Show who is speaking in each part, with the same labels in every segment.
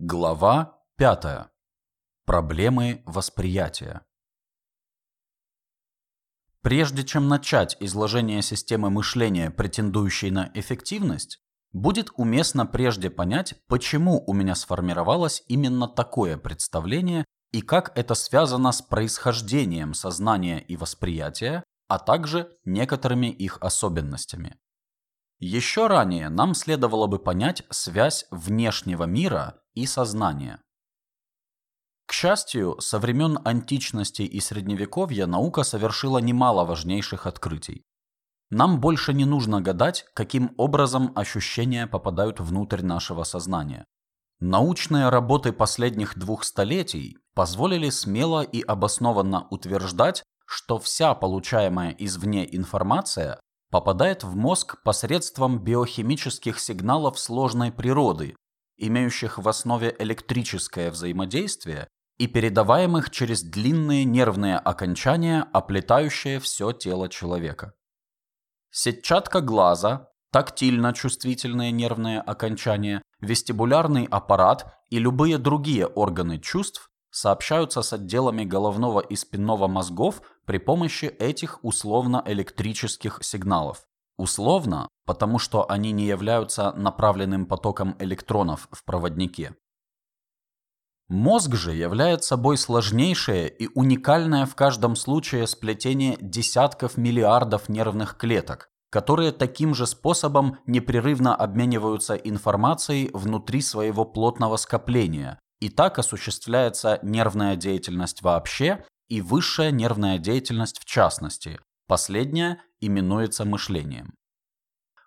Speaker 1: Глава 5. Проблемы восприятия. Прежде чем начать изложение системы мышления, претендующей на эффективность, будет уместно прежде понять, почему у меня сформировалось именно такое представление и как это связано с происхождением сознания и восприятия, а также некоторыми их особенностями. Еще ранее нам следовало бы понять связь внешнего мира и сознания. К счастью, со времен античности и средневековья наука совершила немало важнейших открытий. Нам больше не нужно гадать, каким образом ощущения попадают внутрь нашего сознания. Научные работы последних двух столетий позволили смело и обоснованно утверждать, что вся получаемая извне информация попадает в мозг посредством биохимических сигналов сложной природы, имеющих в основе электрическое взаимодействие и передаваемых через длинные нервные окончания, оплетающие все тело человека. Сетчатка глаза, тактильно-чувствительные нервные окончания, вестибулярный аппарат и любые другие органы чувств сообщаются с отделами головного и спинного мозгов при помощи этих условно-электрических сигналов. Условно, потому что они не являются направленным потоком электронов в проводнике. Мозг же является собой сложнейшее и уникальное в каждом случае сплетение десятков миллиардов нервных клеток, которые таким же способом непрерывно обмениваются информацией внутри своего плотного скопления, и так осуществляется нервная деятельность вообще и высшая нервная деятельность в частности. Последняя именуется мышлением.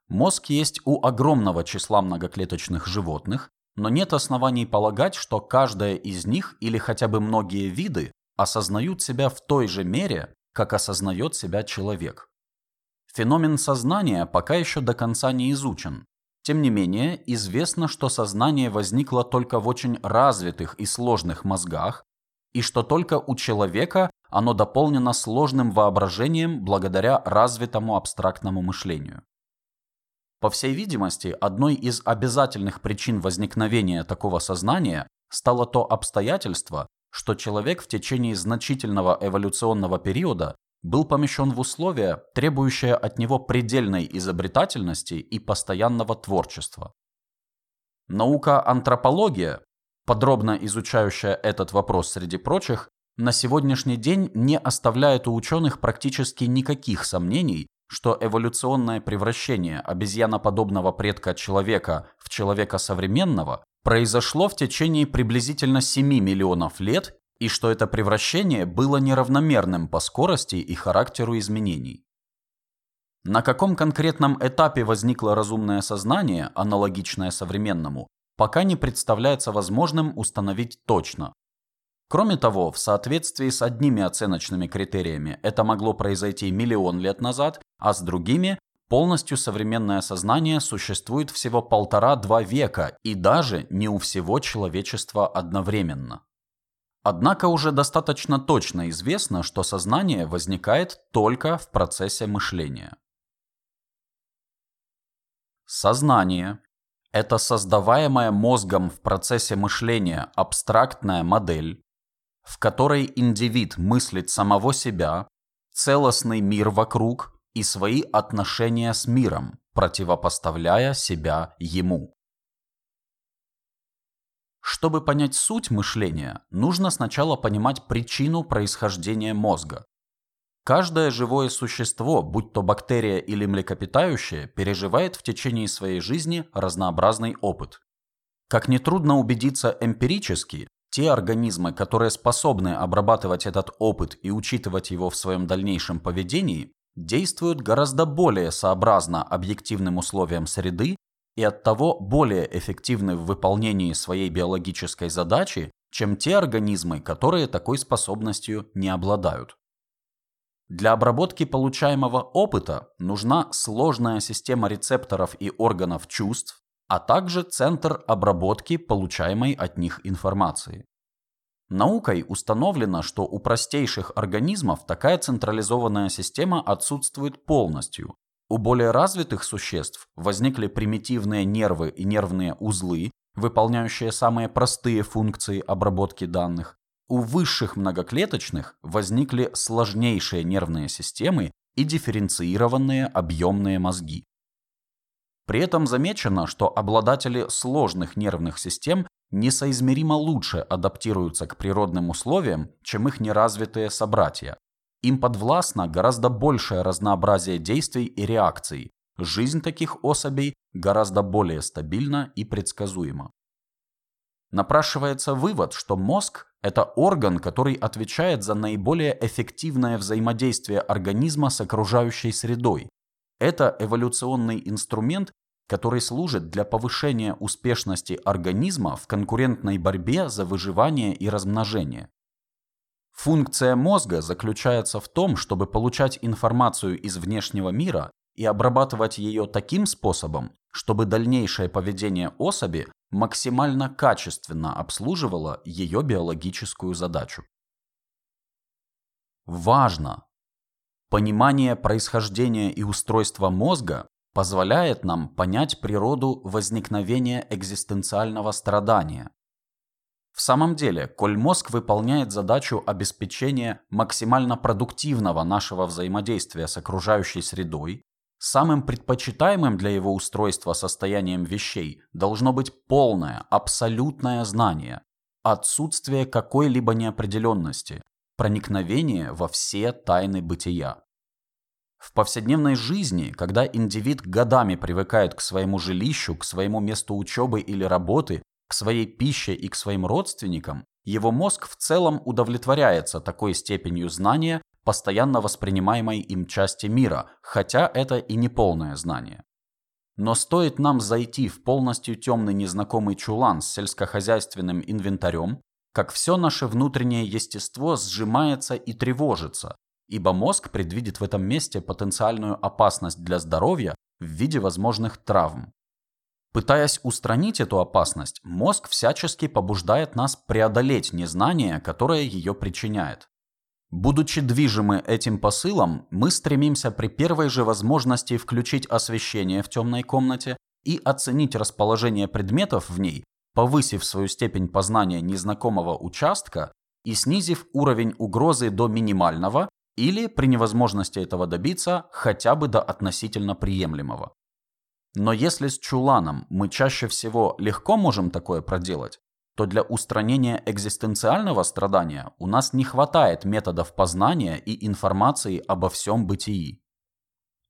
Speaker 1: Мозг есть у огромного числа многоклеточных животных, но нет оснований полагать, что каждая из них или хотя бы многие виды осознают себя в той же мере, как осознает себя человек. Феномен сознания пока еще до конца не изучен, тем не менее, известно, что сознание возникло только в очень развитых и сложных мозгах, и что только у человека оно дополнено сложным воображением благодаря развитому абстрактному мышлению. По всей видимости, одной из обязательных причин возникновения такого сознания стало то обстоятельство, что человек в течение значительного эволюционного периода был помещен в условия, требующие от него предельной изобретательности и постоянного творчества. Наука антропология, подробно изучающая этот вопрос среди прочих, на сегодняшний день не оставляет у ученых практически никаких сомнений, что эволюционное превращение обезьяноподобного предка человека в человека современного произошло в течение приблизительно 7 миллионов лет и что это превращение было неравномерным по скорости и характеру изменений. На каком конкретном этапе возникло разумное сознание, аналогичное современному, пока не представляется возможным установить точно. Кроме того, в соответствии с одними оценочными критериями это могло произойти миллион лет назад, а с другими полностью современное сознание существует всего полтора-два века и даже не у всего человечества одновременно. Однако уже достаточно точно известно, что сознание возникает только в процессе мышления. Сознание – это создаваемая мозгом в процессе мышления абстрактная модель, в которой индивид мыслит самого себя, целостный мир вокруг и свои отношения с миром, противопоставляя себя ему. Чтобы понять суть мышления, нужно сначала понимать причину происхождения мозга. Каждое живое существо, будь то бактерия или млекопитающее, переживает в течение своей жизни разнообразный опыт. Как нетрудно убедиться эмпирически, те организмы, которые способны обрабатывать этот опыт и учитывать его в своем дальнейшем поведении, действуют гораздо более сообразно объективным условиям среды и оттого более эффективны в выполнении своей биологической задачи, чем те организмы, которые такой способностью не обладают. Для обработки получаемого опыта нужна сложная система рецепторов и органов чувств, а также центр обработки получаемой от них информации. Наукой установлено, что у простейших организмов такая централизованная система отсутствует полностью, у более развитых существ возникли примитивные нервы и нервные узлы, выполняющие самые простые функции обработки данных, у высших многоклеточных возникли сложнейшие нервные системы и дифференцированные объемные мозги. При этом замечено, что обладатели сложных нервных систем несоизмеримо лучше адаптируются к природным условиям, чем их неразвитые собратья. Им подвластно гораздо большее разнообразие действий и реакций. Жизнь таких особей гораздо более стабильна и предсказуема. Напрашивается вывод, что мозг – это орган, который отвечает за наиболее эффективное взаимодействие организма с окружающей средой. Это эволюционный инструмент, который служит для повышения успешности организма в конкурентной борьбе за выживание и размножение. Функция мозга заключается в том, чтобы получать информацию из внешнего мира и обрабатывать ее таким способом, чтобы дальнейшее поведение особи максимально качественно обслуживало ее биологическую задачу. Важно! Понимание происхождения и устройства мозга позволяет нам понять природу возникновения экзистенциального страдания. В самом деле, коль мозг выполняет задачу обеспечения максимально продуктивного нашего взаимодействия с окружающей средой, Самым предпочитаемым для его устройства состоянием вещей должно быть полное, абсолютное знание, отсутствие какой-либо неопределенности, проникновение во все тайны бытия. В повседневной жизни, когда индивид годами привыкает к своему жилищу, к своему месту учебы или работы, к своей пище и к своим родственникам, его мозг в целом удовлетворяется такой степенью знания, постоянно воспринимаемой им части мира, хотя это и не полное знание. Но стоит нам зайти в полностью темный незнакомый чулан с сельскохозяйственным инвентарем, как все наше внутреннее естество сжимается и тревожится, ибо мозг предвидит в этом месте потенциальную опасность для здоровья в виде возможных травм. Пытаясь устранить эту опасность, мозг всячески побуждает нас преодолеть незнание, которое ее причиняет. Будучи движимы этим посылом, мы стремимся при первой же возможности включить освещение в темной комнате и оценить расположение предметов в ней, повысив свою степень познания незнакомого участка и снизив уровень угрозы до минимального или, при невозможности этого добиться, хотя бы до относительно приемлемого. Но если с чуланом мы чаще всего легко можем такое проделать, то для устранения экзистенциального страдания у нас не хватает методов познания и информации обо всем бытии.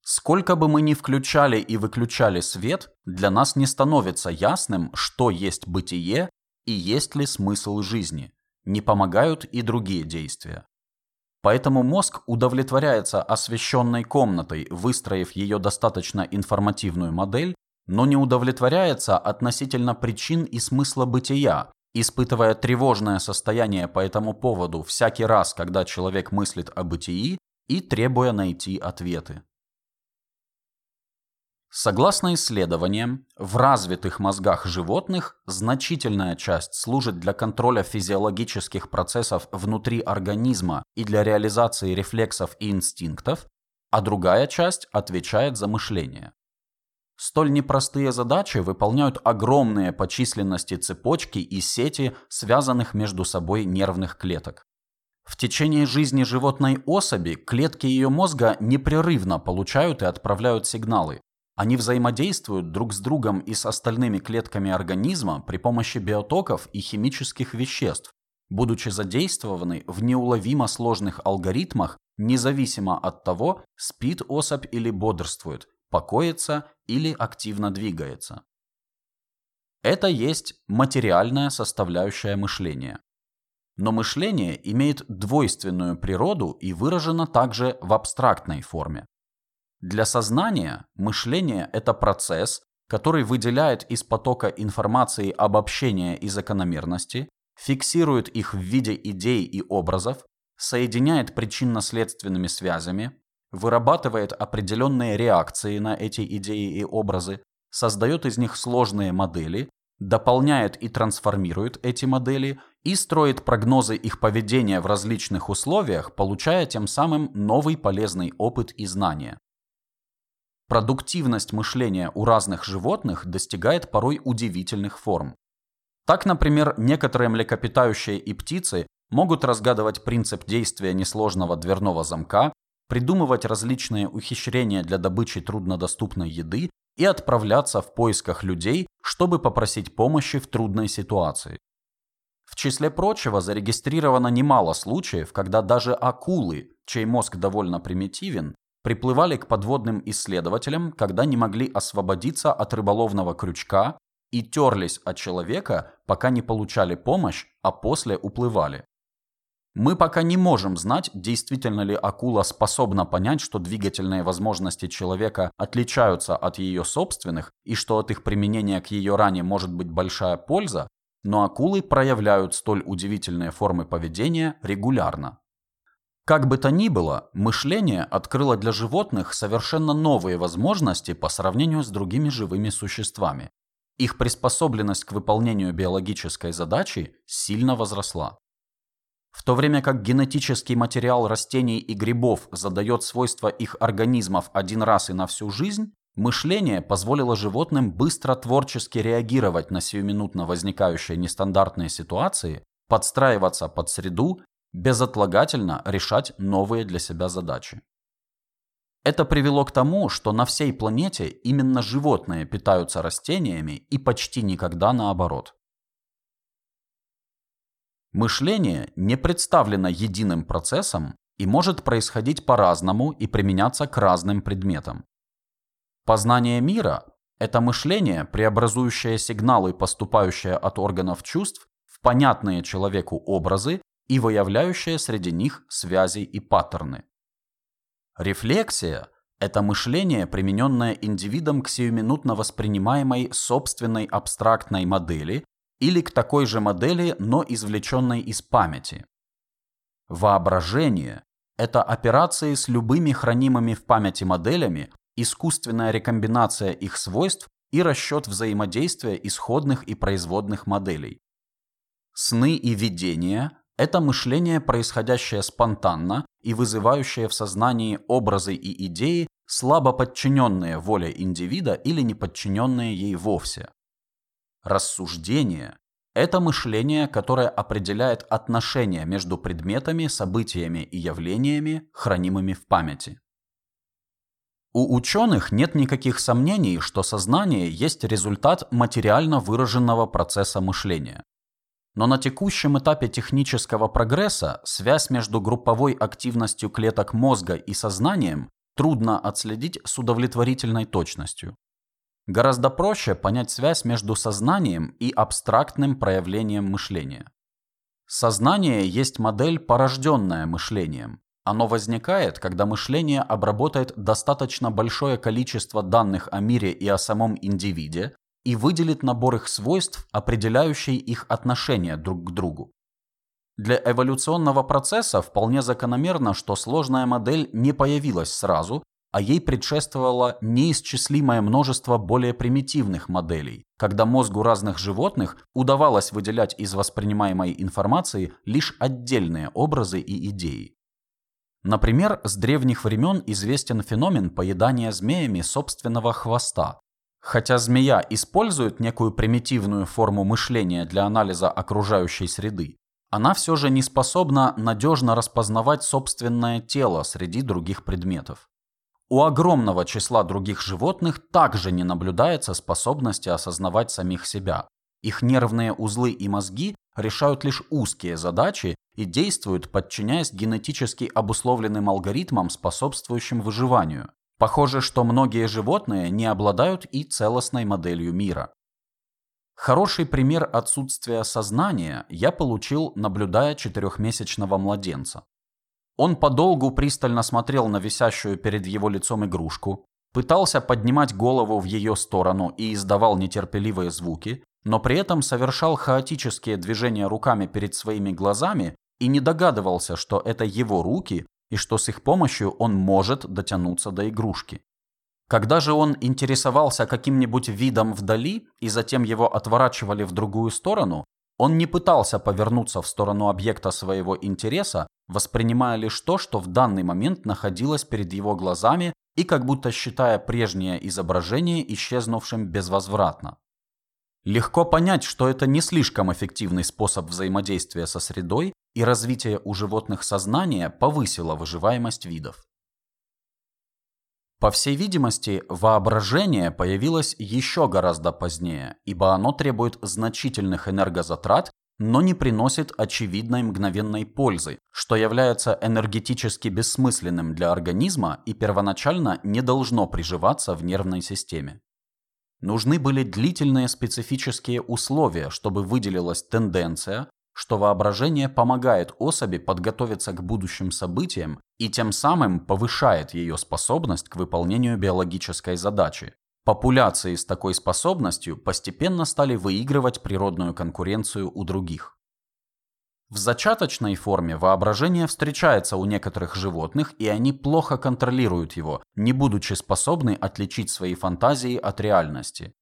Speaker 1: Сколько бы мы ни включали и выключали свет, для нас не становится ясным, что есть бытие и есть ли смысл жизни. Не помогают и другие действия. Поэтому мозг удовлетворяется освещенной комнатой, выстроив ее достаточно информативную модель, но не удовлетворяется относительно причин и смысла бытия, испытывая тревожное состояние по этому поводу всякий раз, когда человек мыслит о бытии и требуя найти ответы. Согласно исследованиям, в развитых мозгах животных значительная часть служит для контроля физиологических процессов внутри организма и для реализации рефлексов и инстинктов, а другая часть отвечает за мышление. Столь непростые задачи выполняют огромные по численности цепочки и сети, связанных между собой нервных клеток. В течение жизни животной особи клетки ее мозга непрерывно получают и отправляют сигналы. Они взаимодействуют друг с другом и с остальными клетками организма при помощи биотоков и химических веществ, будучи задействованы в неуловимо сложных алгоритмах, независимо от того, спит особь или бодрствует, покоится или активно двигается. Это есть материальная составляющая мышления. Но мышление имеет двойственную природу и выражено также в абстрактной форме. Для сознания мышление – это процесс, который выделяет из потока информации обобщения и закономерности, фиксирует их в виде идей и образов, соединяет причинно-следственными связями, вырабатывает определенные реакции на эти идеи и образы, создает из них сложные модели, дополняет и трансформирует эти модели и строит прогнозы их поведения в различных условиях, получая тем самым новый полезный опыт и знания. Продуктивность мышления у разных животных достигает порой удивительных форм. Так, например, некоторые млекопитающие и птицы могут разгадывать принцип действия несложного дверного замка, придумывать различные ухищрения для добычи труднодоступной еды и отправляться в поисках людей, чтобы попросить помощи в трудной ситуации. В числе прочего зарегистрировано немало случаев, когда даже акулы, чей мозг довольно примитивен, приплывали к подводным исследователям, когда не могли освободиться от рыболовного крючка и терлись от человека, пока не получали помощь, а после уплывали. Мы пока не можем знать, действительно ли акула способна понять, что двигательные возможности человека отличаются от ее собственных и что от их применения к ее ране может быть большая польза, но акулы проявляют столь удивительные формы поведения регулярно. Как бы то ни было, мышление открыло для животных совершенно новые возможности по сравнению с другими живыми существами. Их приспособленность к выполнению биологической задачи сильно возросла. В то время как генетический материал растений и грибов задает свойства их организмов один раз и на всю жизнь, мышление позволило животным быстро творчески реагировать на сиюминутно возникающие нестандартные ситуации, подстраиваться под среду, безотлагательно решать новые для себя задачи. Это привело к тому, что на всей планете именно животные питаются растениями и почти никогда наоборот. Мышление не представлено единым процессом и может происходить по-разному и применяться к разным предметам. Познание мира – это мышление, преобразующее сигналы, поступающие от органов чувств, в понятные человеку образы и выявляющее среди них связи и паттерны. Рефлексия – это мышление, примененное индивидом к сиюминутно воспринимаемой собственной абстрактной модели или к такой же модели, но извлеченной из памяти. Воображение – это операции с любыми хранимыми в памяти моделями, искусственная рекомбинация их свойств и расчет взаимодействия исходных и производных моделей. Сны и видения – это мышление, происходящее спонтанно и вызывающее в сознании образы и идеи, слабо подчиненные воле индивида или не подчиненные ей вовсе. Рассуждение – это мышление, которое определяет отношения между предметами, событиями и явлениями, хранимыми в памяти. У ученых нет никаких сомнений, что сознание есть результат материально выраженного процесса мышления. Но на текущем этапе технического прогресса связь между групповой активностью клеток мозга и сознанием трудно отследить с удовлетворительной точностью. Гораздо проще понять связь между сознанием и абстрактным проявлением мышления. Сознание есть модель, порожденная мышлением. Оно возникает, когда мышление обработает достаточно большое количество данных о мире и о самом индивиде и выделит набор их свойств, определяющий их отношение друг к другу. Для эволюционного процесса вполне закономерно, что сложная модель не появилась сразу, а ей предшествовало неисчислимое множество более примитивных моделей, когда мозгу разных животных удавалось выделять из воспринимаемой информации лишь отдельные образы и идеи. Например, с древних времен известен феномен поедания змеями собственного хвоста. Хотя змея использует некую примитивную форму мышления для анализа окружающей среды, она все же не способна надежно распознавать собственное тело среди других предметов. У огромного числа других животных также не наблюдается способности осознавать самих себя. Их нервные узлы и мозги решают лишь узкие задачи и действуют, подчиняясь генетически обусловленным алгоритмам, способствующим выживанию. Похоже, что многие животные не обладают и целостной моделью мира. Хороший пример отсутствия сознания я получил, наблюдая четырехмесячного младенца. Он подолгу пристально смотрел на висящую перед его лицом игрушку, пытался поднимать голову в ее сторону и издавал нетерпеливые звуки, но при этом совершал хаотические движения руками перед своими глазами и не догадывался, что это его руки и что с их помощью он может дотянуться до игрушки. Когда же он интересовался каким-нибудь видом вдали и затем его отворачивали в другую сторону, он не пытался повернуться в сторону объекта своего интереса, воспринимая лишь то, что в данный момент находилось перед его глазами и как будто считая прежнее изображение исчезнувшим безвозвратно. Легко понять, что это не слишком эффективный способ взаимодействия со средой, и развитие у животных сознания повысило выживаемость видов. По всей видимости, воображение появилось еще гораздо позднее, ибо оно требует значительных энергозатрат, но не приносит очевидной мгновенной пользы, что является энергетически бессмысленным для организма и первоначально не должно приживаться в нервной системе. Нужны были длительные специфические условия, чтобы выделилась тенденция, что воображение помогает особи подготовиться к будущим событиям и тем самым повышает ее способность к выполнению биологической задачи. Популяции с такой способностью постепенно стали выигрывать природную конкуренцию у других. В зачаточной форме воображение встречается у некоторых животных, и они плохо контролируют его, не будучи способны отличить свои фантазии от реальности.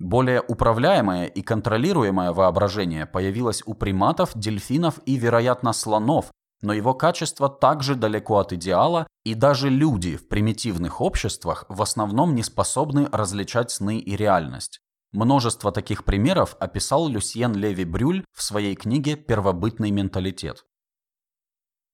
Speaker 1: Более управляемое и контролируемое воображение появилось у приматов, дельфинов и, вероятно, слонов, но его качество также далеко от идеала, и даже люди в примитивных обществах в основном не способны различать сны и реальность. Множество таких примеров описал Люсьен Леви-Брюль в своей книге «Первобытный менталитет».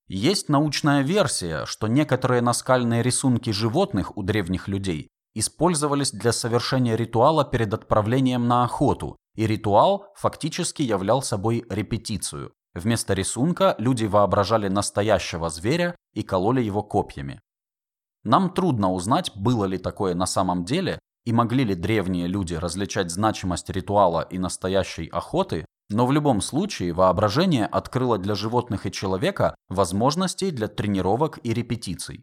Speaker 1: Есть научная версия, что некоторые наскальные рисунки животных у древних людей использовались для совершения ритуала перед отправлением на охоту, и ритуал фактически являл собой репетицию. Вместо рисунка люди воображали настоящего зверя и кололи его копьями. Нам трудно узнать, было ли такое на самом деле, и могли ли древние люди различать значимость ритуала и настоящей охоты, но в любом случае воображение открыло для животных и человека возможности для тренировок и репетиций.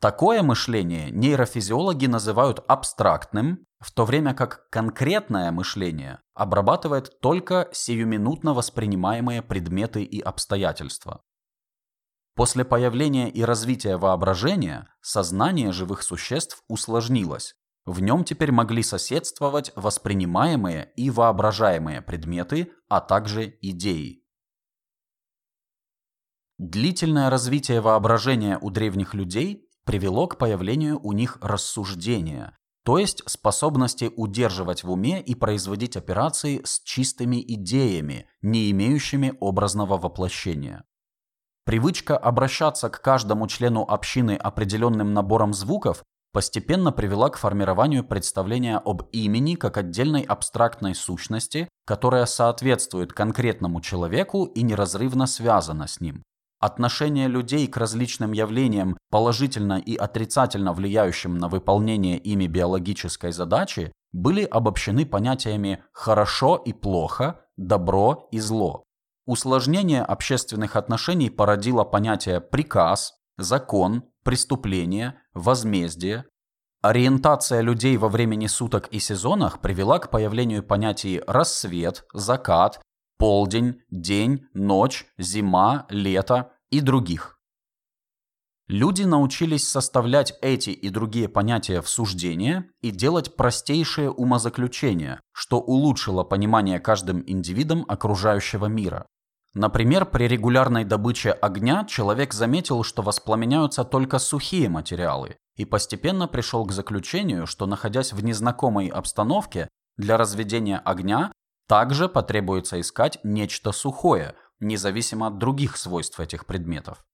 Speaker 1: Такое мышление нейрофизиологи называют абстрактным, в то время как конкретное мышление обрабатывает только сиюминутно воспринимаемые предметы и обстоятельства. После появления и развития воображения сознание живых существ усложнилось. В нем теперь могли соседствовать воспринимаемые и воображаемые предметы, а также идеи. Длительное развитие воображения у древних людей привело к появлению у них рассуждения, то есть способности удерживать в уме и производить операции с чистыми идеями, не имеющими образного воплощения. Привычка обращаться к каждому члену общины определенным набором звуков постепенно привела к формированию представления об имени как отдельной абстрактной сущности, которая соответствует конкретному человеку и неразрывно связана с ним. Отношение людей к различным явлениям, положительно и отрицательно влияющим на выполнение ими биологической задачи, были обобщены понятиями «хорошо» и «плохо», «добро» и «зло». Усложнение общественных отношений породило понятия «приказ», «закон», «преступление», «возмездие». Ориентация людей во времени суток и сезонах привела к появлению понятий «рассвет», «закат», «полдень», «день», «ночь», «зима», «лето», и других. Люди научились составлять эти и другие понятия в суждения и делать простейшие умозаключения, что улучшило понимание каждым индивидом окружающего мира. Например, при регулярной добыче огня человек заметил, что воспламеняются только сухие материалы, и постепенно пришел к заключению, что находясь в незнакомой обстановке, для разведения огня также потребуется искать нечто сухое, независимо от других свойств этих предметов.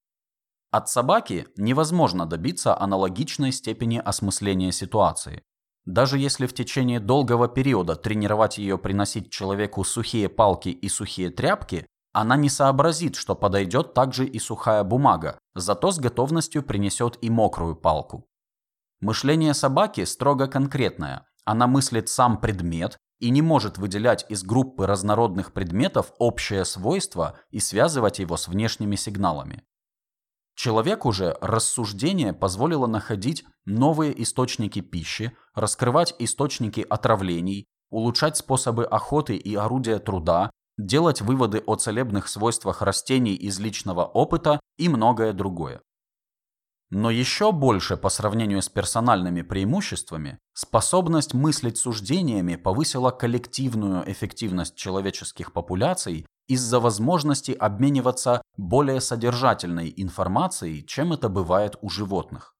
Speaker 1: От собаки невозможно добиться аналогичной степени осмысления ситуации. Даже если в течение долгого периода тренировать ее приносить человеку сухие палки и сухие тряпки, она не сообразит, что подойдет также и сухая бумага, зато с готовностью принесет и мокрую палку. Мышление собаки строго конкретное. Она мыслит сам предмет и не может выделять из группы разнородных предметов общее свойство и связывать его с внешними сигналами. Человеку же рассуждение позволило находить новые источники пищи, раскрывать источники отравлений, улучшать способы охоты и орудия труда, делать выводы о целебных свойствах растений из личного опыта и многое другое. Но еще больше по сравнению с персональными преимуществами, способность мыслить суждениями повысила коллективную эффективность человеческих популяций из-за возможности обмениваться более содержательной информацией, чем это бывает у животных.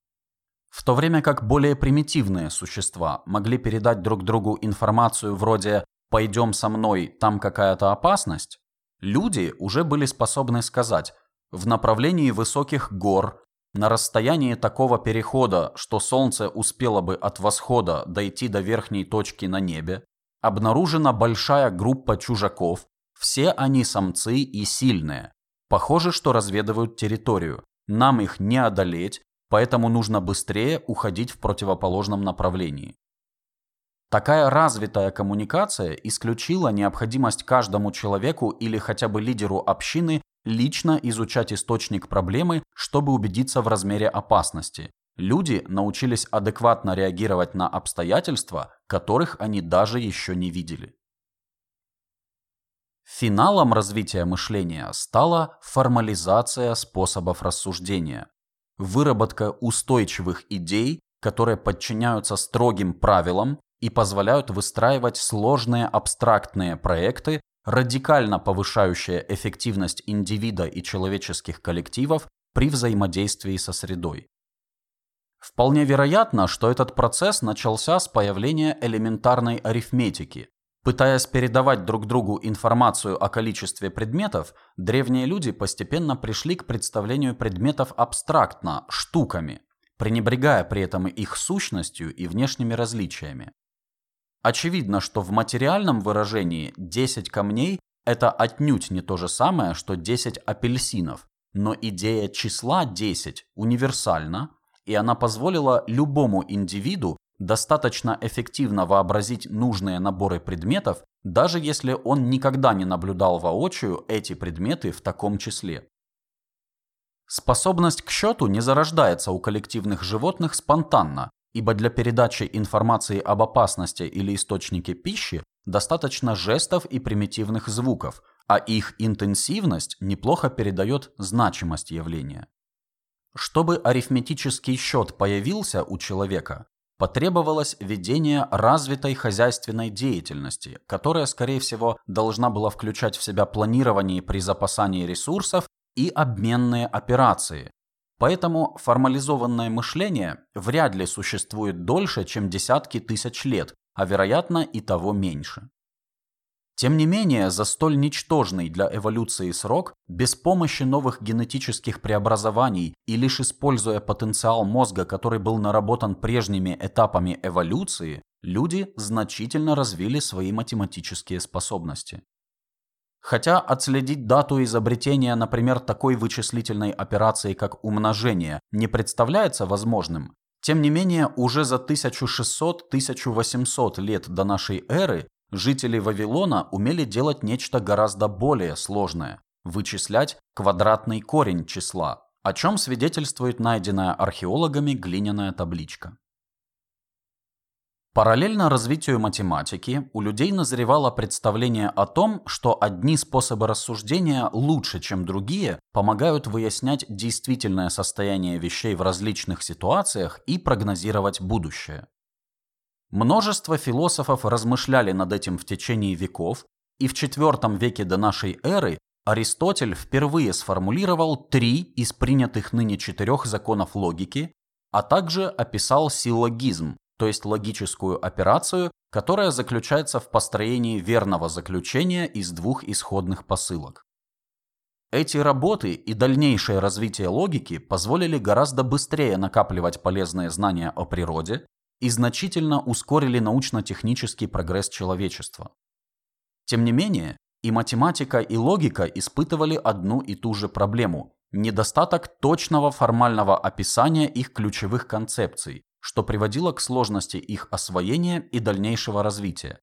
Speaker 1: В то время как более примитивные существа могли передать друг другу информацию вроде «пойдем со мной, там какая-то опасность», люди уже были способны сказать «в направлении высоких гор, на расстоянии такого перехода, что Солнце успело бы от восхода дойти до верхней точки на небе, обнаружена большая группа чужаков, все они самцы и сильные. Похоже, что разведывают территорию. Нам их не одолеть, поэтому нужно быстрее уходить в противоположном направлении. Такая развитая коммуникация исключила необходимость каждому человеку или хотя бы лидеру общины лично изучать источник проблемы, чтобы убедиться в размере опасности. Люди научились адекватно реагировать на обстоятельства, которых они даже еще не видели. Финалом развития мышления стала формализация способов рассуждения, выработка устойчивых идей, которые подчиняются строгим правилам и позволяют выстраивать сложные абстрактные проекты, радикально повышающие эффективность индивида и человеческих коллективов при взаимодействии со средой. Вполне вероятно, что этот процесс начался с появления элементарной арифметики. Пытаясь передавать друг другу информацию о количестве предметов, древние люди постепенно пришли к представлению предметов абстрактно, штуками, пренебрегая при этом их сущностью и внешними различиями. Очевидно, что в материальном выражении 10 камней – это отнюдь не то же самое, что 10 апельсинов, но идея числа 10 универсальна, и она позволила любому индивиду достаточно эффективно вообразить нужные наборы предметов, даже если он никогда не наблюдал воочию эти предметы в таком числе. Способность к счету не зарождается у коллективных животных спонтанно, ибо для передачи информации об опасности или источнике пищи достаточно жестов и примитивных звуков, а их интенсивность неплохо передает значимость явления. Чтобы арифметический счет появился у человека, потребовалось ведение развитой хозяйственной деятельности, которая, скорее всего, должна была включать в себя планирование при запасании ресурсов и обменные операции, Поэтому формализованное мышление вряд ли существует дольше, чем десятки тысяч лет, а вероятно и того меньше. Тем не менее, за столь ничтожный для эволюции срок, без помощи новых генетических преобразований и лишь используя потенциал мозга, который был наработан прежними этапами эволюции, люди значительно развили свои математические способности. Хотя отследить дату изобретения, например, такой вычислительной операции, как умножение, не представляется возможным, тем не менее уже за 1600-1800 лет до нашей эры жители Вавилона умели делать нечто гораздо более сложное – вычислять квадратный корень числа, о чем свидетельствует найденная археологами глиняная табличка. Параллельно развитию математики у людей назревало представление о том, что одни способы рассуждения лучше, чем другие, помогают выяснять действительное состояние вещей в различных ситуациях и прогнозировать будущее. Множество философов размышляли над этим в течение веков, и в IV веке до нашей эры Аристотель впервые сформулировал три из принятых ныне четырех законов логики, а также описал силлогизм, то есть логическую операцию, которая заключается в построении верного заключения из двух исходных посылок. Эти работы и дальнейшее развитие логики позволили гораздо быстрее накапливать полезные знания о природе и значительно ускорили научно-технический прогресс человечества. Тем не менее, и математика, и логика испытывали одну и ту же проблему – недостаток точного формального описания их ключевых концепций, что приводило к сложности их освоения и дальнейшего развития.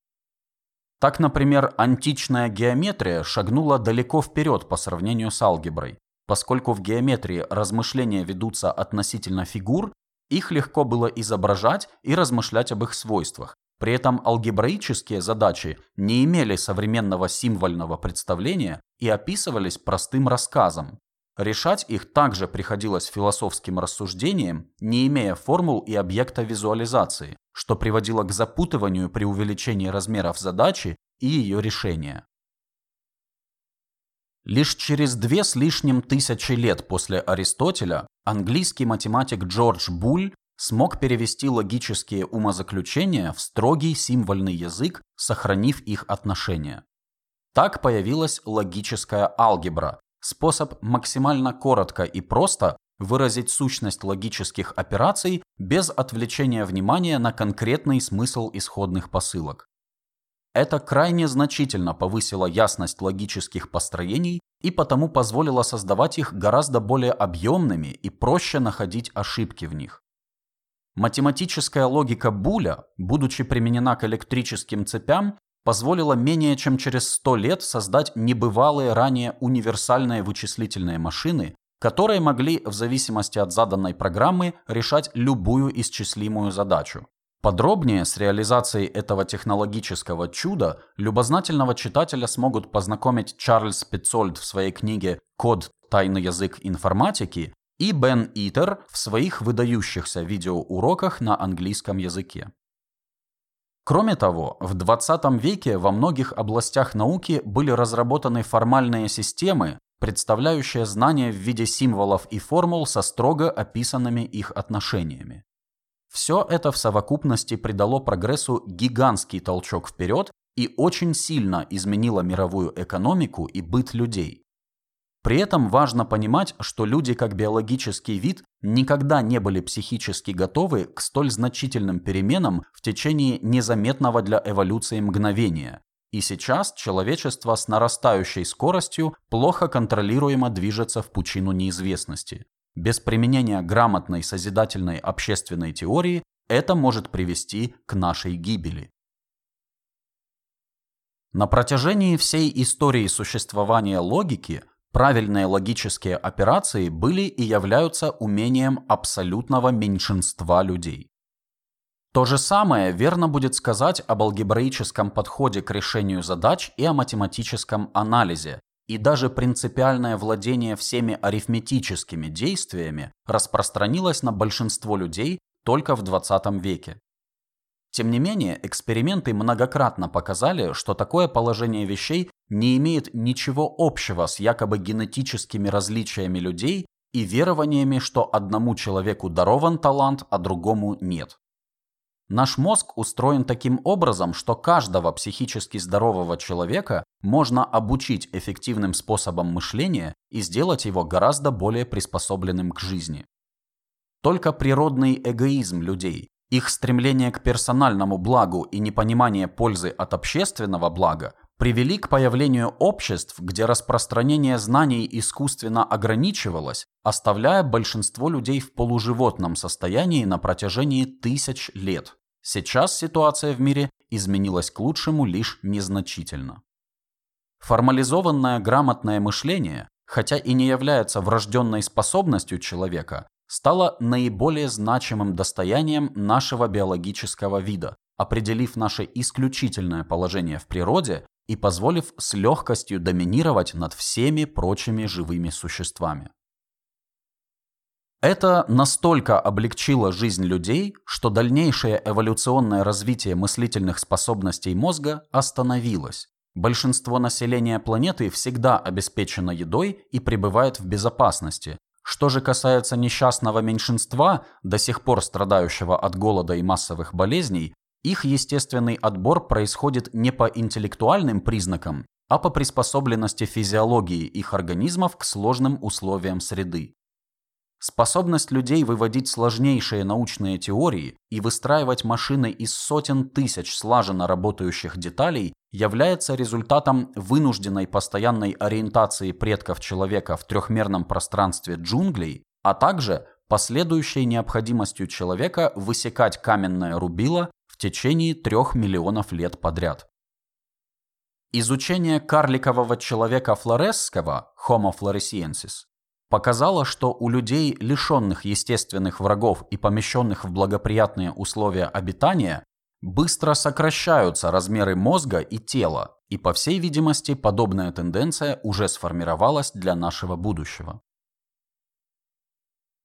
Speaker 1: Так, например, античная геометрия шагнула далеко вперед по сравнению с алгеброй. Поскольку в геометрии размышления ведутся относительно фигур, их легко было изображать и размышлять об их свойствах. При этом алгебраические задачи не имели современного символьного представления и описывались простым рассказом. Решать их также приходилось философским рассуждением, не имея формул и объекта визуализации, что приводило к запутыванию при увеличении размеров задачи и ее решения. Лишь через две с лишним тысячи лет после Аристотеля английский математик Джордж Буль смог перевести логические умозаключения в строгий символьный язык, сохранив их отношения. Так появилась логическая алгебра, способ максимально коротко и просто выразить сущность логических операций без отвлечения внимания на конкретный смысл исходных посылок. Это крайне значительно повысило ясность логических построений и потому позволило создавать их гораздо более объемными и проще находить ошибки в них. Математическая логика Буля, будучи применена к электрическим цепям, позволила менее чем через 100 лет создать небывалые ранее универсальные вычислительные машины, которые могли в зависимости от заданной программы решать любую исчислимую задачу. Подробнее с реализацией этого технологического чуда любознательного читателя смогут познакомить Чарльз Петцольд в своей книге «Код. Тайный язык информатики» и Бен Итер в своих выдающихся видеоуроках на английском языке. Кроме того, в 20 веке во многих областях науки были разработаны формальные системы, представляющие знания в виде символов и формул со строго описанными их отношениями. Все это в совокупности придало прогрессу гигантский толчок вперед и очень сильно изменило мировую экономику и быт людей. При этом важно понимать, что люди как биологический вид никогда не были психически готовы к столь значительным переменам в течение незаметного для эволюции мгновения. И сейчас человечество с нарастающей скоростью плохо контролируемо движется в пучину неизвестности. Без применения грамотной созидательной общественной теории это может привести к нашей гибели. На протяжении всей истории существования логики Правильные логические операции были и являются умением абсолютного меньшинства людей. То же самое верно будет сказать об алгебраическом подходе к решению задач и о математическом анализе, и даже принципиальное владение всеми арифметическими действиями распространилось на большинство людей только в 20 веке. Тем не менее, эксперименты многократно показали, что такое положение вещей не имеет ничего общего с якобы генетическими различиями людей и верованиями, что одному человеку дарован талант, а другому нет. Наш мозг устроен таким образом, что каждого психически здорового человека можно обучить эффективным способам мышления и сделать его гораздо более приспособленным к жизни. Только природный эгоизм людей, их стремление к персональному благу и непонимание пользы от общественного блага привели к появлению обществ, где распространение знаний искусственно ограничивалось, оставляя большинство людей в полуживотном состоянии на протяжении тысяч лет. Сейчас ситуация в мире изменилась к лучшему лишь незначительно. Формализованное грамотное мышление, хотя и не является врожденной способностью человека, стало наиболее значимым достоянием нашего биологического вида, определив наше исключительное положение в природе и позволив с легкостью доминировать над всеми прочими живыми существами. Это настолько облегчило жизнь людей, что дальнейшее эволюционное развитие мыслительных способностей мозга остановилось. Большинство населения планеты всегда обеспечено едой и пребывает в безопасности. Что же касается несчастного меньшинства, до сих пор страдающего от голода и массовых болезней, их естественный отбор происходит не по интеллектуальным признакам, а по приспособленности физиологии их организмов к сложным условиям среды. Способность людей выводить сложнейшие научные теории и выстраивать машины из сотен тысяч слаженно работающих деталей является результатом вынужденной постоянной ориентации предков человека в трехмерном пространстве джунглей, а также последующей необходимостью человека высекать каменное рубило в течение трех миллионов лет подряд. Изучение карликового человека флоресского Homo floresiensis показало, что у людей, лишенных естественных врагов и помещенных в благоприятные условия обитания, быстро сокращаются размеры мозга и тела, и, по всей видимости, подобная тенденция уже сформировалась для нашего будущего.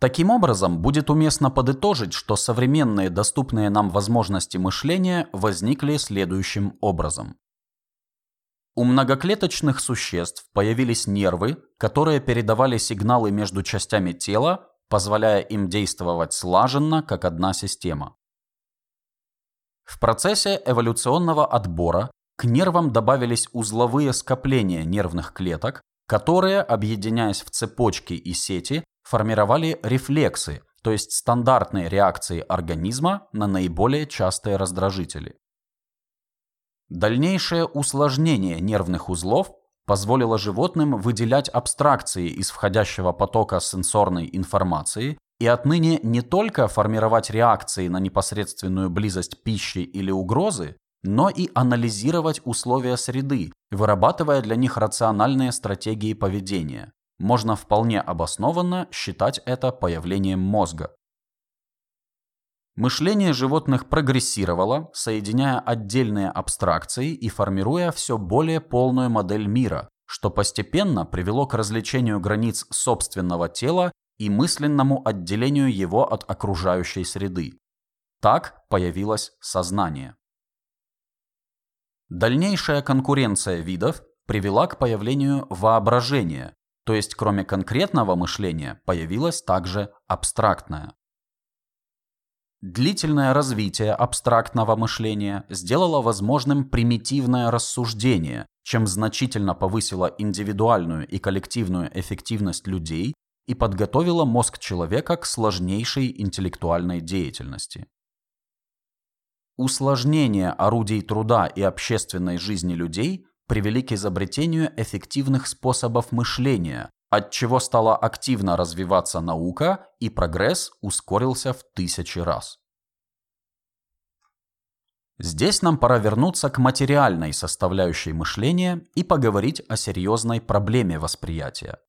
Speaker 1: Таким образом, будет уместно подытожить, что современные доступные нам возможности мышления возникли следующим образом. У многоклеточных существ появились нервы, которые передавали сигналы между частями тела, позволяя им действовать слаженно, как одна система. В процессе эволюционного отбора к нервам добавились узловые скопления нервных клеток, которые, объединяясь в цепочки и сети, формировали рефлексы, то есть стандартные реакции организма на наиболее частые раздражители. Дальнейшее усложнение нервных узлов позволило животным выделять абстракции из входящего потока сенсорной информации и отныне не только формировать реакции на непосредственную близость пищи или угрозы, но и анализировать условия среды, вырабатывая для них рациональные стратегии поведения. Можно вполне обоснованно считать это появлением мозга. Мышление животных прогрессировало, соединяя отдельные абстракции и формируя все более полную модель мира, что постепенно привело к развлечению границ собственного тела и мысленному отделению его от окружающей среды. Так появилось сознание. Дальнейшая конкуренция видов привела к появлению воображения, то есть кроме конкретного мышления появилось также абстрактное. Длительное развитие абстрактного мышления сделало возможным примитивное рассуждение, чем значительно повысило индивидуальную и коллективную эффективность людей и подготовило мозг человека к сложнейшей интеллектуальной деятельности. Усложнение орудий труда и общественной жизни людей привели к изобретению эффективных способов мышления, от чего стала активно развиваться наука и прогресс ускорился в тысячи раз. Здесь нам пора вернуться к материальной составляющей мышления и поговорить о серьезной проблеме восприятия.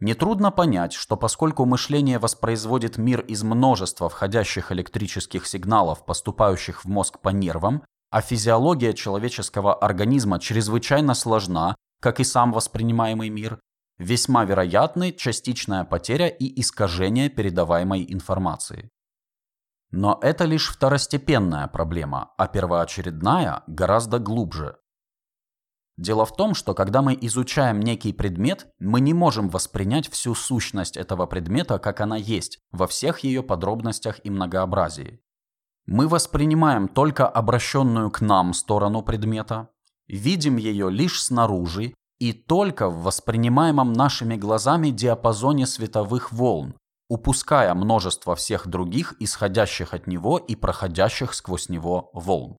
Speaker 1: Нетрудно понять, что поскольку мышление воспроизводит мир из множества входящих электрических сигналов, поступающих в мозг по нервам, а физиология человеческого организма чрезвычайно сложна, как и сам воспринимаемый мир, весьма вероятны частичная потеря и искажение передаваемой информации. Но это лишь второстепенная проблема, а первоочередная гораздо глубже. Дело в том, что когда мы изучаем некий предмет, мы не можем воспринять всю сущность этого предмета, как она есть, во всех ее подробностях и многообразии. Мы воспринимаем только обращенную к нам сторону предмета, видим ее лишь снаружи и только в воспринимаемом нашими глазами диапазоне световых волн, упуская множество всех других исходящих от него и проходящих сквозь него волн.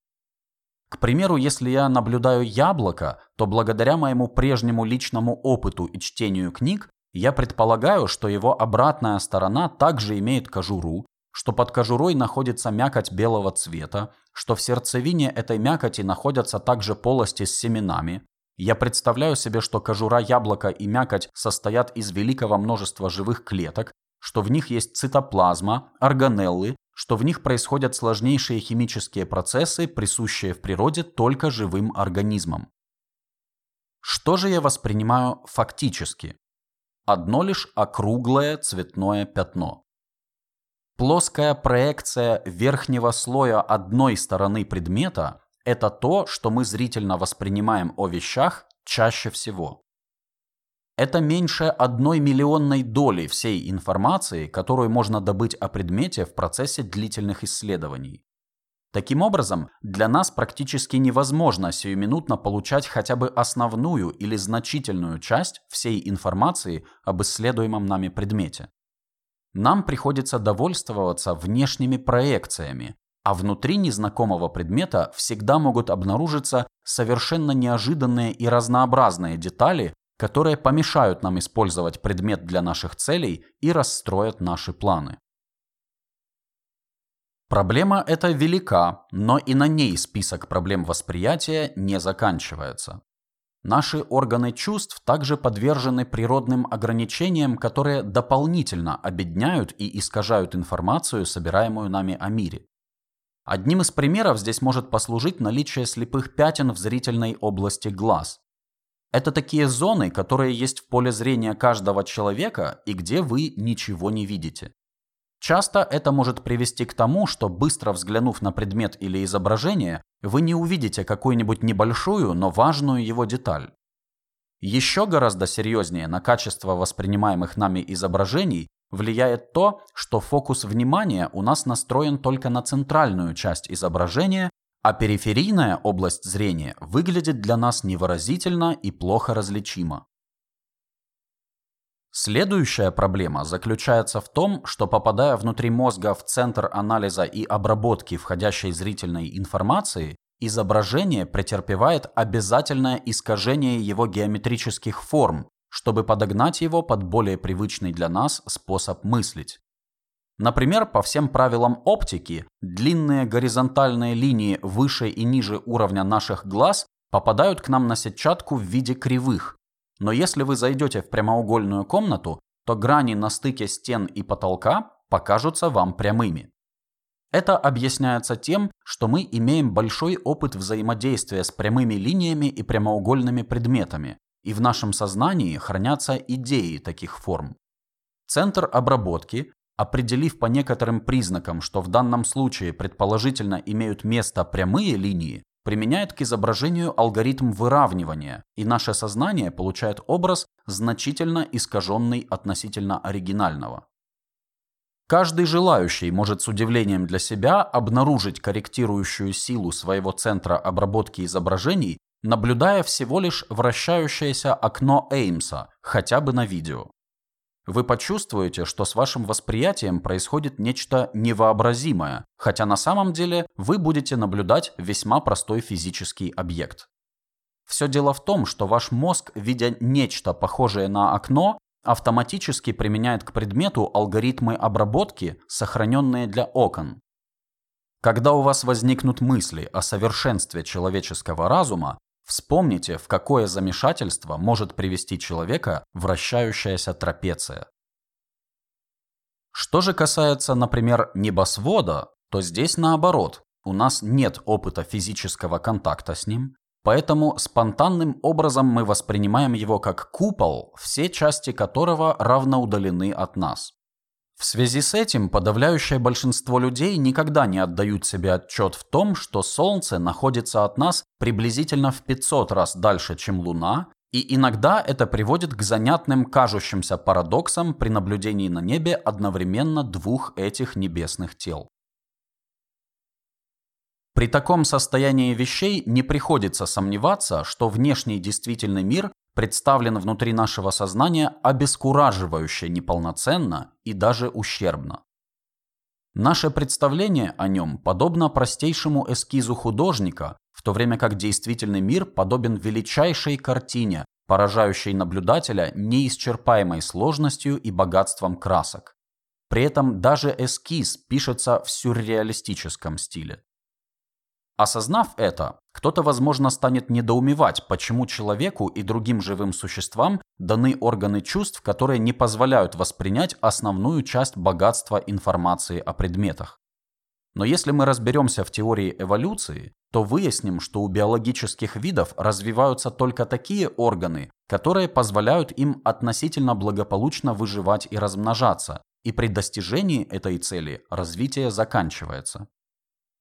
Speaker 1: К примеру, если я наблюдаю яблоко, то благодаря моему прежнему личному опыту и чтению книг, я предполагаю, что его обратная сторона также имеет кожуру, что под кожурой находится мякоть белого цвета, что в сердцевине этой мякоти находятся также полости с семенами. Я представляю себе, что кожура яблока и мякоть состоят из великого множества живых клеток, что в них есть цитоплазма, органеллы, что в них происходят сложнейшие химические процессы, присущие в природе только живым организмам. Что же я воспринимаю фактически? Одно лишь округлое цветное пятно. Плоская проекция верхнего слоя одной стороны предмета – это то, что мы зрительно воспринимаем о вещах чаще всего. Это меньше одной миллионной доли всей информации, которую можно добыть о предмете в процессе длительных исследований. Таким образом, для нас практически невозможно сиюминутно получать хотя бы основную или значительную часть всей информации об исследуемом нами предмете. Нам приходится довольствоваться внешними проекциями, а внутри незнакомого предмета всегда могут обнаружиться совершенно неожиданные и разнообразные детали, которые помешают нам использовать предмет для наших целей и расстроят наши планы. Проблема эта велика, но и на ней список проблем восприятия не заканчивается. Наши органы чувств также подвержены природным ограничениям, которые дополнительно обедняют и искажают информацию, собираемую нами о мире. Одним из примеров здесь может послужить наличие слепых пятен в зрительной области глаз. Это такие зоны, которые есть в поле зрения каждого человека и где вы ничего не видите. Часто это может привести к тому, что быстро взглянув на предмет или изображение, вы не увидите какую-нибудь небольшую, но важную его деталь. Еще гораздо серьезнее на качество воспринимаемых нами изображений влияет то, что фокус внимания у нас настроен только на центральную часть изображения, а периферийная область зрения выглядит для нас невыразительно и плохо различима. Следующая проблема заключается в том, что попадая внутри мозга в центр анализа и обработки входящей зрительной информации, изображение претерпевает обязательное искажение его геометрических форм, чтобы подогнать его под более привычный для нас способ мыслить. Например, по всем правилам оптики, длинные горизонтальные линии выше и ниже уровня наших глаз попадают к нам на сетчатку в виде кривых. Но если вы зайдете в прямоугольную комнату, то грани на стыке стен и потолка покажутся вам прямыми. Это объясняется тем, что мы имеем большой опыт взаимодействия с прямыми линиями и прямоугольными предметами, и в нашем сознании хранятся идеи таких форм. Центр обработки, определив по некоторым признакам, что в данном случае предположительно имеют место прямые линии, применяет к изображению алгоритм выравнивания, и наше сознание получает образ, значительно искаженный относительно оригинального. Каждый желающий может с удивлением для себя обнаружить корректирующую силу своего центра обработки изображений наблюдая всего лишь вращающееся окно Эймса, хотя бы на видео. Вы почувствуете, что с вашим восприятием происходит нечто невообразимое, хотя на самом деле вы будете наблюдать весьма простой физический объект. Все дело в том, что ваш мозг, видя нечто похожее на окно, автоматически применяет к предмету алгоритмы обработки, сохраненные для окон. Когда у вас возникнут мысли о совершенстве человеческого разума, Вспомните, в какое замешательство может привести человека вращающаяся трапеция. Что же касается, например, небосвода, то здесь наоборот, у нас нет опыта физического контакта с ним, поэтому спонтанным образом мы воспринимаем его как купол, все части которого равно удалены от нас. В связи с этим подавляющее большинство людей никогда не отдают себе отчет в том, что Солнце находится от нас приблизительно в 500 раз дальше, чем Луна, и иногда это приводит к занятным кажущимся парадоксам при наблюдении на небе одновременно двух этих небесных тел. При таком состоянии вещей не приходится сомневаться, что внешний действительный мир представлен внутри нашего сознания обескураживающе неполноценно и даже ущербно. Наше представление о нем подобно простейшему эскизу художника, в то время как действительный мир подобен величайшей картине, поражающей наблюдателя неисчерпаемой сложностью и богатством красок. При этом даже эскиз пишется в сюрреалистическом стиле. Осознав это, кто-то, возможно, станет недоумевать, почему человеку и другим живым существам даны органы чувств, которые не позволяют воспринять основную часть богатства информации о предметах. Но если мы разберемся в теории эволюции, то выясним, что у биологических видов развиваются только такие органы, которые позволяют им относительно благополучно выживать и размножаться, и при достижении этой цели развитие заканчивается.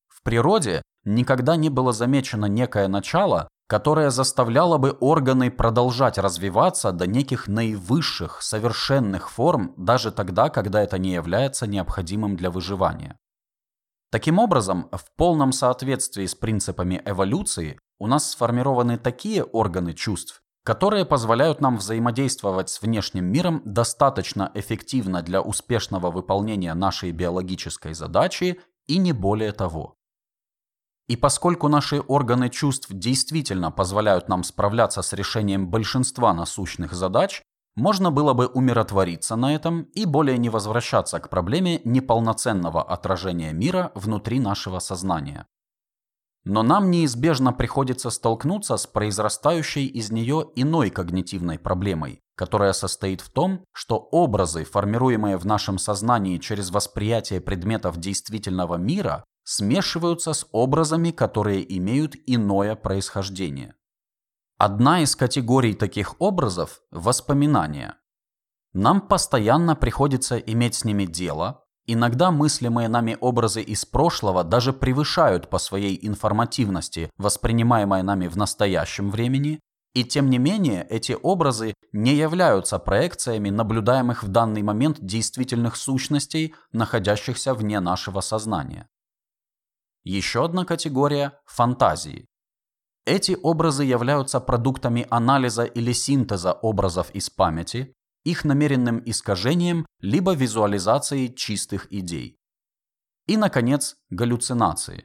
Speaker 1: В природе никогда не было замечено некое начало, которое заставляло бы органы продолжать развиваться до неких наивысших, совершенных форм даже тогда, когда это не является необходимым для выживания. Таким образом, в полном соответствии с принципами эволюции у нас сформированы такие органы чувств, которые позволяют нам взаимодействовать с внешним миром достаточно эффективно для успешного выполнения нашей биологической задачи и не более того. И поскольку наши органы чувств действительно позволяют нам справляться с решением большинства насущных задач, можно было бы умиротвориться на этом и более не возвращаться к проблеме неполноценного отражения мира внутри нашего сознания. Но нам неизбежно приходится столкнуться с произрастающей из нее иной когнитивной проблемой, которая состоит в том, что образы, формируемые в нашем сознании через восприятие предметов действительного мира, смешиваются с образами, которые имеют иное происхождение. Одна из категорий таких образов – воспоминания. Нам постоянно приходится иметь с ними дело, иногда мыслимые нами образы из прошлого даже превышают по своей информативности воспринимаемое нами в настоящем времени, И тем не менее, эти образы не являются проекциями наблюдаемых в данный момент действительных сущностей, находящихся вне нашего сознания. Еще одна категория – фантазии. Эти образы являются продуктами анализа или синтеза образов из памяти, их намеренным искажением либо визуализацией чистых идей. И, наконец, галлюцинации.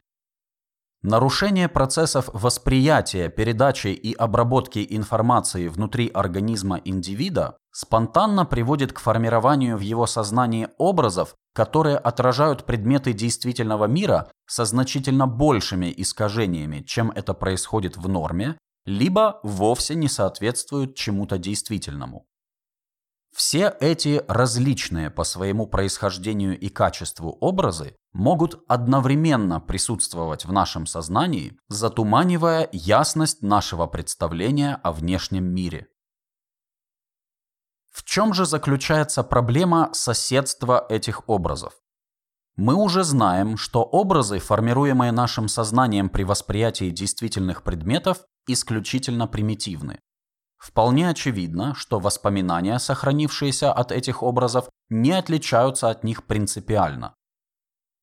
Speaker 1: Нарушение процессов восприятия, передачи и обработки информации внутри организма индивида спонтанно приводит к формированию в его сознании образов, которые отражают предметы действительного мира со значительно большими искажениями, чем это происходит в норме, либо вовсе не соответствуют чему-то действительному. Все эти различные по своему происхождению и качеству образы могут одновременно присутствовать в нашем сознании, затуманивая ясность нашего представления о внешнем мире. В чем же заключается проблема соседства этих образов? Мы уже знаем, что образы, формируемые нашим сознанием при восприятии действительных предметов, исключительно примитивны. Вполне очевидно, что воспоминания, сохранившиеся от этих образов, не отличаются от них принципиально.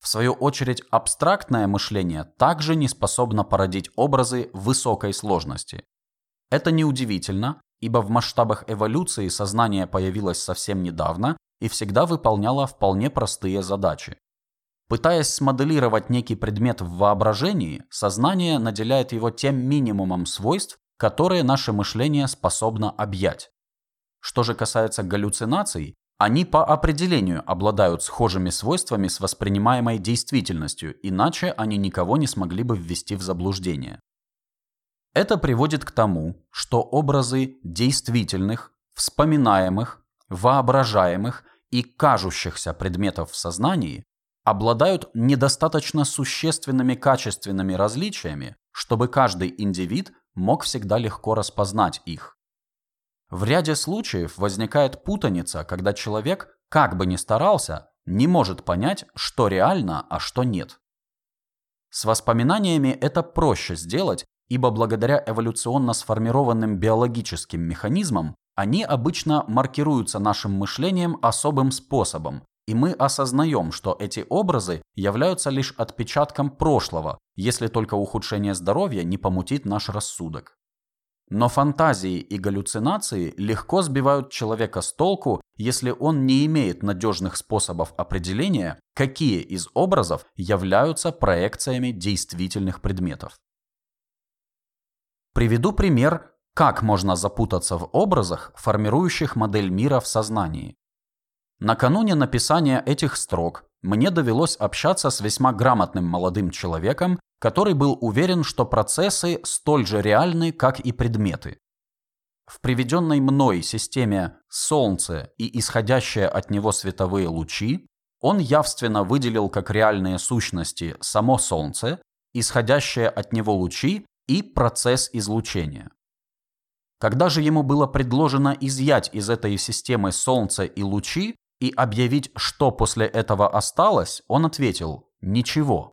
Speaker 1: В свою очередь, абстрактное мышление также не способно породить образы высокой сложности. Это неудивительно, ибо в масштабах эволюции сознание появилось совсем недавно и всегда выполняло вполне простые задачи. Пытаясь смоделировать некий предмет в воображении, сознание наделяет его тем минимумом свойств, которые наше мышление способно объять. Что же касается галлюцинаций, они по определению обладают схожими свойствами с воспринимаемой действительностью, иначе они никого не смогли бы ввести в заблуждение. Это приводит к тому, что образы действительных, вспоминаемых, воображаемых и кажущихся предметов в сознании обладают недостаточно существенными качественными различиями, чтобы каждый индивид мог всегда легко распознать их. В ряде случаев возникает путаница, когда человек, как бы ни старался, не может понять, что реально, а что нет. С воспоминаниями это проще сделать, ибо благодаря эволюционно сформированным биологическим механизмам они обычно маркируются нашим мышлением особым способом, и мы осознаем, что эти образы являются лишь отпечатком прошлого, если только ухудшение здоровья не помутит наш рассудок. Но фантазии и галлюцинации легко сбивают человека с толку, если он не имеет надежных способов определения, какие из образов являются проекциями действительных предметов. Приведу пример, как можно запутаться в образах, формирующих модель мира в сознании. Накануне написания этих строк мне довелось общаться с весьма грамотным молодым человеком, который был уверен, что процессы столь же реальны, как и предметы. В приведенной мной системе Солнце и исходящие от него световые лучи он явственно выделил как реальные сущности само Солнце, исходящие от него лучи и процесс излучения. Когда же ему было предложено изъять из этой системы Солнце и лучи, и объявить, что после этого осталось, он ответил «ничего».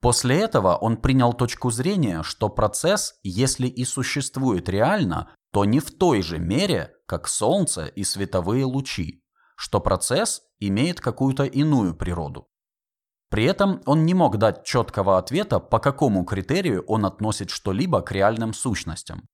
Speaker 1: После этого он принял точку зрения, что процесс, если и существует реально, то не в той же мере, как Солнце и световые лучи, что процесс имеет какую-то иную природу. При этом он не мог дать четкого ответа, по какому критерию он относит что-либо к реальным сущностям.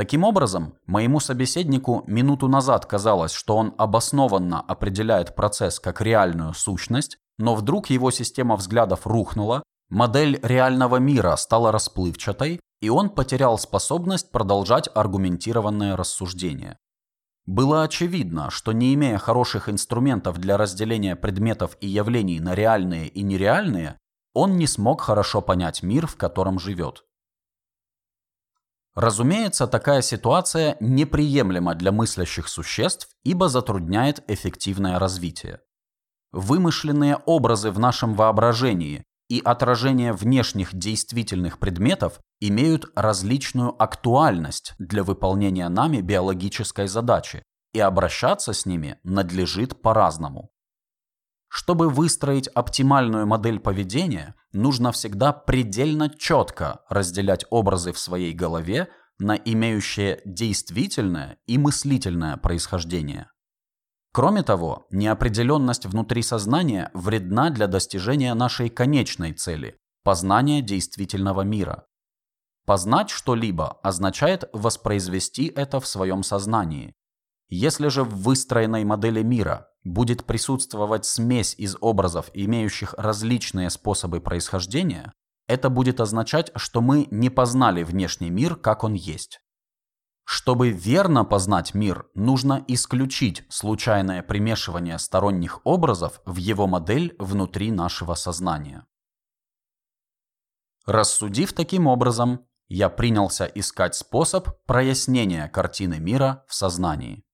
Speaker 1: Таким образом, моему собеседнику минуту назад казалось, что он обоснованно определяет процесс как реальную сущность, но вдруг его система взглядов рухнула, модель реального мира стала расплывчатой, и он потерял способность продолжать аргументированное рассуждение. Было очевидно, что не имея хороших инструментов для разделения предметов и явлений на реальные и нереальные, он не смог хорошо понять мир, в котором живет. Разумеется, такая ситуация неприемлема для мыслящих существ, ибо затрудняет эффективное развитие. Вымышленные образы в нашем воображении и отражение внешних действительных предметов имеют различную актуальность для выполнения нами биологической задачи, и обращаться с ними надлежит по-разному. Чтобы выстроить оптимальную модель поведения, нужно всегда предельно четко разделять образы в своей голове, на имеющее действительное и мыслительное происхождение. Кроме того, неопределенность внутри сознания вредна для достижения нашей конечной цели – познания действительного мира. Познать что-либо означает воспроизвести это в своем сознании. Если же в выстроенной модели мира будет присутствовать смесь из образов, имеющих различные способы происхождения, это будет означать, что мы не познали внешний мир, как он есть. Чтобы верно познать мир, нужно исключить случайное примешивание сторонних образов в его модель внутри нашего сознания. Рассудив таким образом, я принялся искать способ прояснения картины мира в сознании.